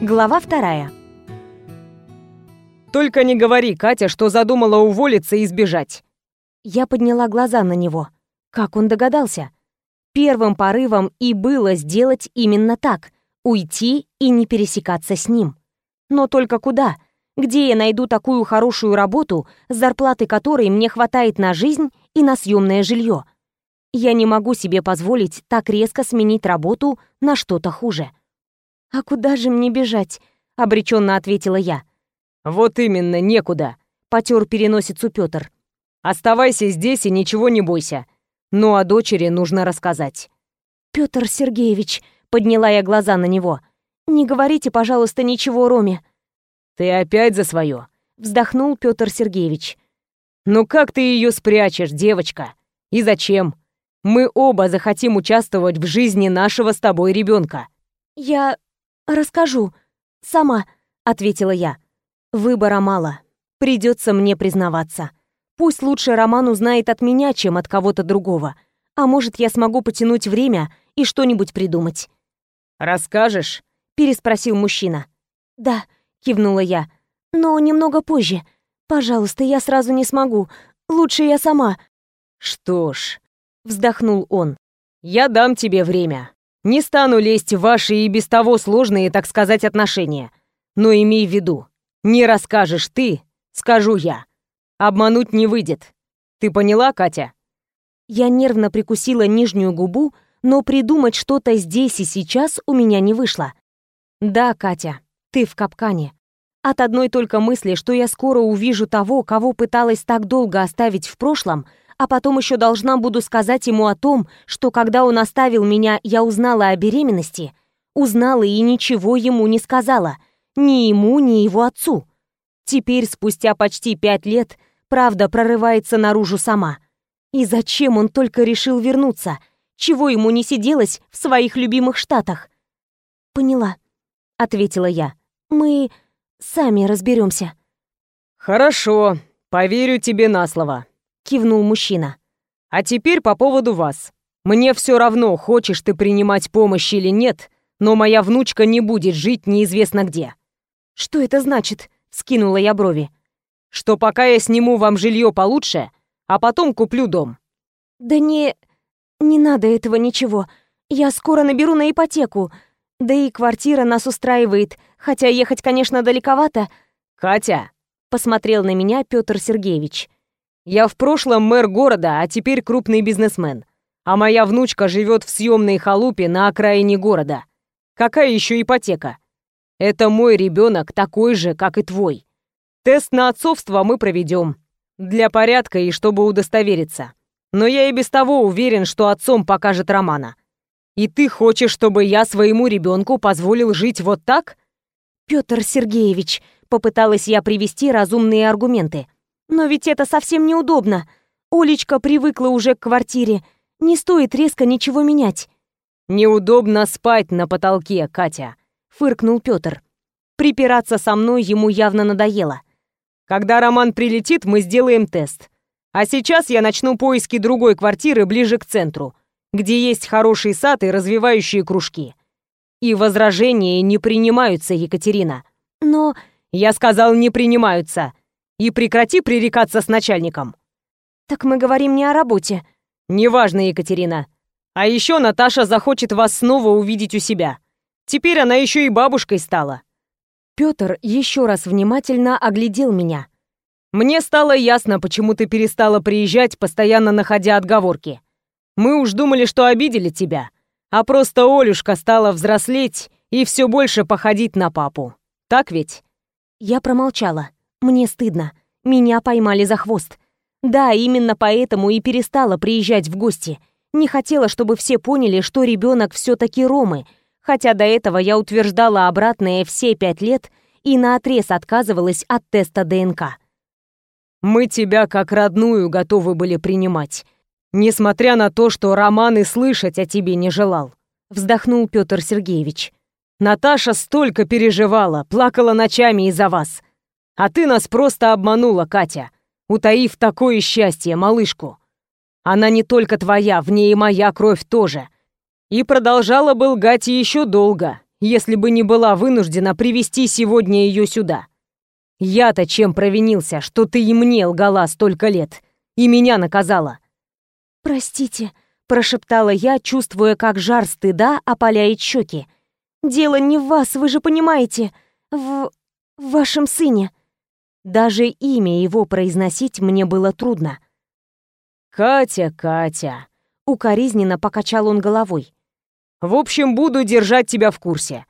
Глава вторая. Только не говори, Катя, что задумала уволиться и сбежать. Я подняла глаза на него. Как он догадался? Первым порывом и было сделать именно так — уйти и не пересекаться с ним. Но только куда? Где я найду такую хорошую работу, зарплаты которой мне хватает на жизнь и на съемное жилье? Я не могу себе позволить так резко сменить работу на что-то хуже. «А куда же мне бежать?» — обреченно ответила я. «Вот именно, некуда», — потер переносицу Петр. «Оставайся здесь и ничего не бойся. Ну, о дочери нужно рассказать». «Петр Сергеевич», — подняла я глаза на него, — «не говорите, пожалуйста, ничего Роме». «Ты опять за свое», — вздохнул Петр Сергеевич. «Ну как ты ее спрячешь, девочка? И зачем? Мы оба захотим участвовать в жизни нашего с тобой ребенка. «Я «Расскажу. Сама», — ответила я. «Выбора мало. Придется мне признаваться. Пусть лучше Роман узнает от меня, чем от кого-то другого. А может, я смогу потянуть время и что-нибудь придумать». «Расскажешь?» — переспросил мужчина. «Да», — кивнула я. «Но немного позже. Пожалуйста, я сразу не смогу. Лучше я сама». «Что ж», — вздохнул он, — «я дам тебе время. Не стану лезть в ваши и без того сложные, так сказать, отношения. Но имей в виду, не расскажешь ты, скажу я. Обмануть не выйдет. Ты поняла, Катя? Я нервно прикусила нижнюю губу, но придумать что-то здесь и сейчас у меня не вышло. Да, Катя, ты в капкане. От одной только мысли, что я скоро увижу того, кого пыталась так долго оставить в прошлом, а потом еще должна буду сказать ему о том, что когда он оставил меня, я узнала о беременности, узнала и ничего ему не сказала, ни ему, ни его отцу. Теперь, спустя почти пять лет, правда прорывается наружу сама. И зачем он только решил вернуться? Чего ему не сиделось в своих любимых штатах? «Поняла», — ответила я. «Мы сами разберемся. «Хорошо, поверю тебе на слово», кивнул мужчина. А теперь по поводу вас. Мне все равно, хочешь ты принимать помощь или нет, но моя внучка не будет жить неизвестно где. Что это значит? скинула я брови. Что пока я сниму вам жилье получше, а потом куплю дом. Да не не надо этого ничего. Я скоро наберу на ипотеку. Да и квартира нас устраивает, хотя ехать, конечно, далековато. Катя, посмотрел на меня Петр Сергеевич. Я в прошлом мэр города, а теперь крупный бизнесмен. А моя внучка живет в съемной халупе на окраине города. Какая еще ипотека? Это мой ребенок такой же, как и твой. Тест на отцовство мы проведем. Для порядка и чтобы удостовериться. Но я и без того уверен, что отцом покажет Романа. И ты хочешь, чтобы я своему ребенку позволил жить вот так? Петр Сергеевич, попыталась я привести разумные аргументы. Но ведь это совсем неудобно. Олечка привыкла уже к квартире. Не стоит резко ничего менять. «Неудобно спать на потолке, Катя», — фыркнул Пётр. Припираться со мной ему явно надоело. «Когда Роман прилетит, мы сделаем тест. А сейчас я начну поиски другой квартиры ближе к центру, где есть хороший сад и развивающие кружки. И возражения не принимаются, Екатерина». «Но...» «Я сказал, не принимаются», и прекрати пререкаться с начальником. Так мы говорим не о работе. Неважно, Екатерина. А еще Наташа захочет вас снова увидеть у себя. Теперь она еще и бабушкой стала. Петр еще раз внимательно оглядел меня. Мне стало ясно, почему ты перестала приезжать, постоянно находя отговорки. Мы уж думали, что обидели тебя, а просто Олюшка стала взрослеть и все больше походить на папу. Так ведь? Я промолчала. Мне стыдно. Меня поймали за хвост. Да, именно поэтому и перестала приезжать в гости. Не хотела, чтобы все поняли, что ребенок все-таки Ромы, хотя до этого я утверждала обратное все пять лет и наотрез отказывалась от теста ДНК. «Мы тебя как родную готовы были принимать, несмотря на то, что Роман и слышать о тебе не желал», вздохнул Петр Сергеевич. «Наташа столько переживала, плакала ночами из-за вас. А ты нас просто обманула, Катя, утаив такое счастье, малышку. Она не только твоя, в ней и моя кровь тоже. И продолжала бы лгать еще долго, если бы не была вынуждена привести сегодня ее сюда. Я-то чем провинился, что ты и мне лгала столько лет, и меня наказала?» «Простите», — прошептала я, чувствуя, как жар стыда опаляет щеки. «Дело не в вас, вы же понимаете, в... вашем сыне». Даже имя его произносить мне было трудно. «Катя, Катя!» — укоризненно покачал он головой. «В общем, буду держать тебя в курсе.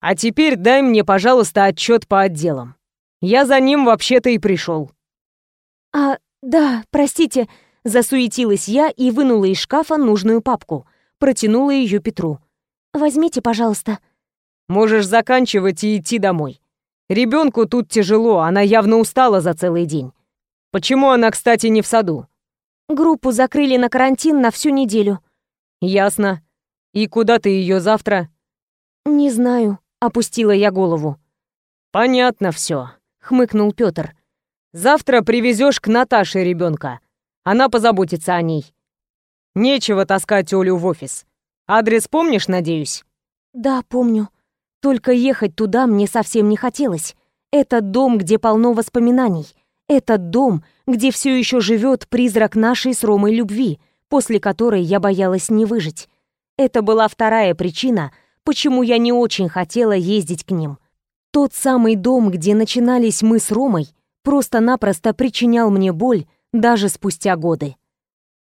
А теперь дай мне, пожалуйста, отчет по отделам. Я за ним вообще-то и пришел». «А, да, простите», — засуетилась я и вынула из шкафа нужную папку. Протянула ее Петру. «Возьмите, пожалуйста». «Можешь заканчивать и идти домой. Ребенку тут тяжело, она явно устала за целый день. Почему она, кстати, не в саду?» Группу закрыли на карантин на всю неделю. Ясно. И куда ты ее завтра? Не знаю, опустила я голову. Понятно все, хмыкнул Петр. Завтра привезешь к Наташе ребенка. Она позаботится о ней. Нечего таскать Олю в офис. Адрес помнишь, надеюсь? Да, помню. Только ехать туда мне совсем не хотелось. Это дом, где полно воспоминаний. Этот дом, где все еще живет призрак нашей с Ромой любви, после которой я боялась не выжить. Это была вторая причина, почему я не очень хотела ездить к ним. Тот самый дом, где начинались мы с Ромой, просто-напросто причинял мне боль даже спустя годы.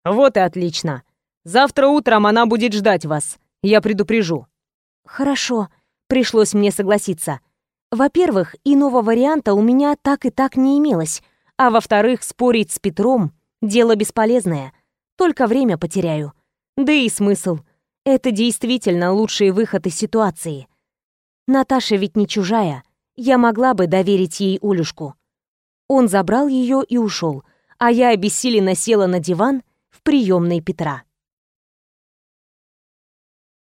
Вот и отлично. Завтра утром она будет ждать вас. Я предупрежу. Хорошо, пришлось мне согласиться. Во-первых, иного варианта у меня так и так не имелось, а во-вторых, спорить с Петром — дело бесполезное, только время потеряю. Да и смысл. Это действительно лучший выход из ситуации. Наташа ведь не чужая, я могла бы доверить ей Улюшку. Он забрал ее и ушел, а я обессиленно села на диван в приемной Петра.